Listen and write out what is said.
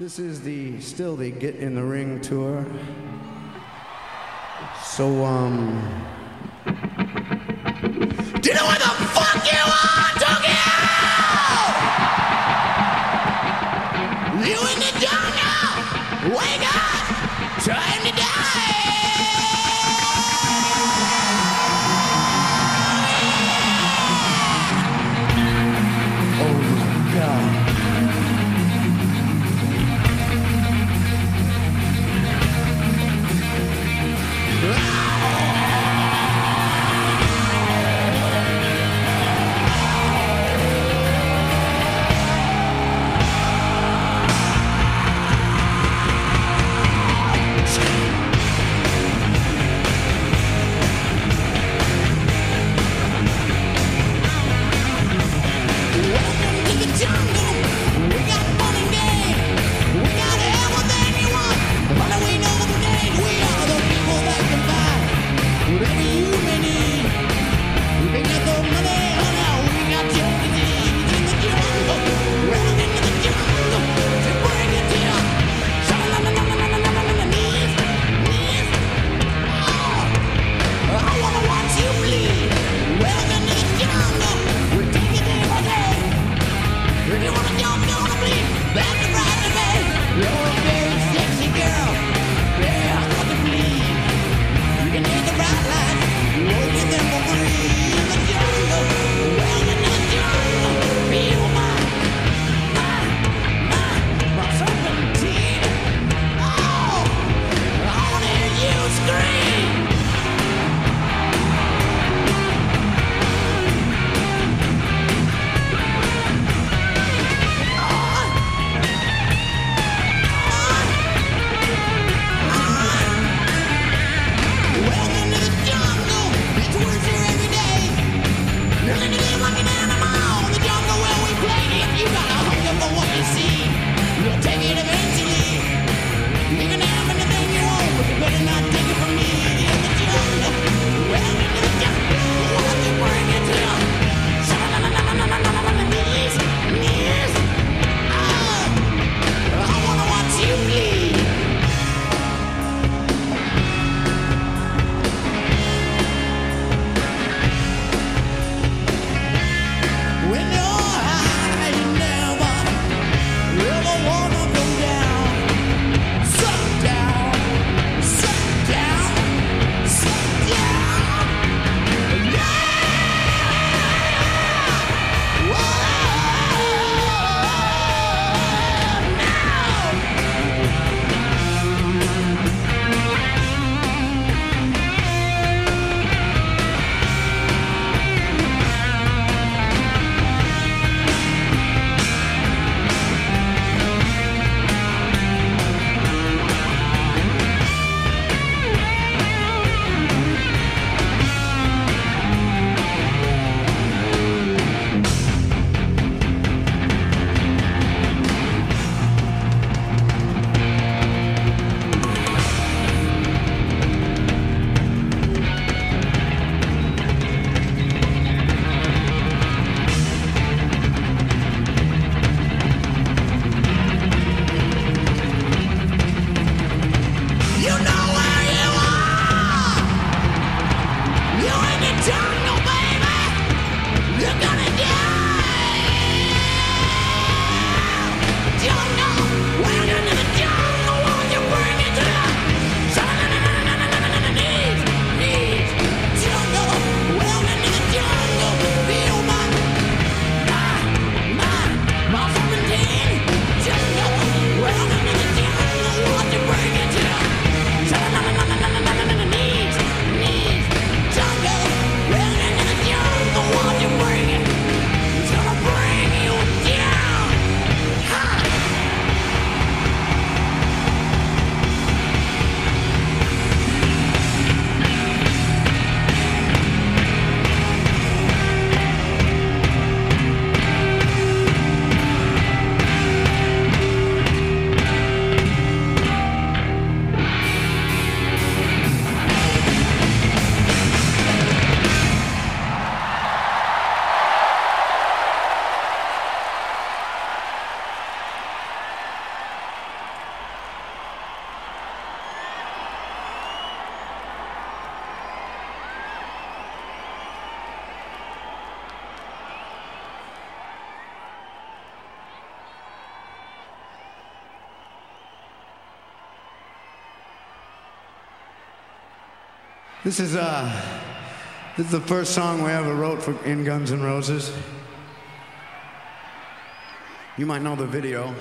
This is the still the Get in the Ring tour. So um Do you know where the This is uh, this is the first song we ever wrote for In Guns N' Roses. You might know the video.